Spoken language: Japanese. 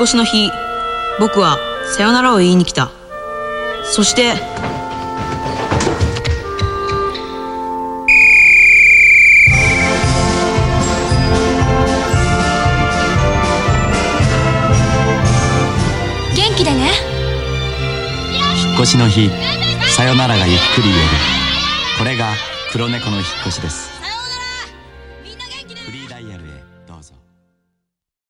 越しの日僕はさよならを言いに来た。そして元気でね。引っ越しの日さよならがゆっくり言える。これが黒猫の引っ越しです。フリーダイヤルへどうぞ。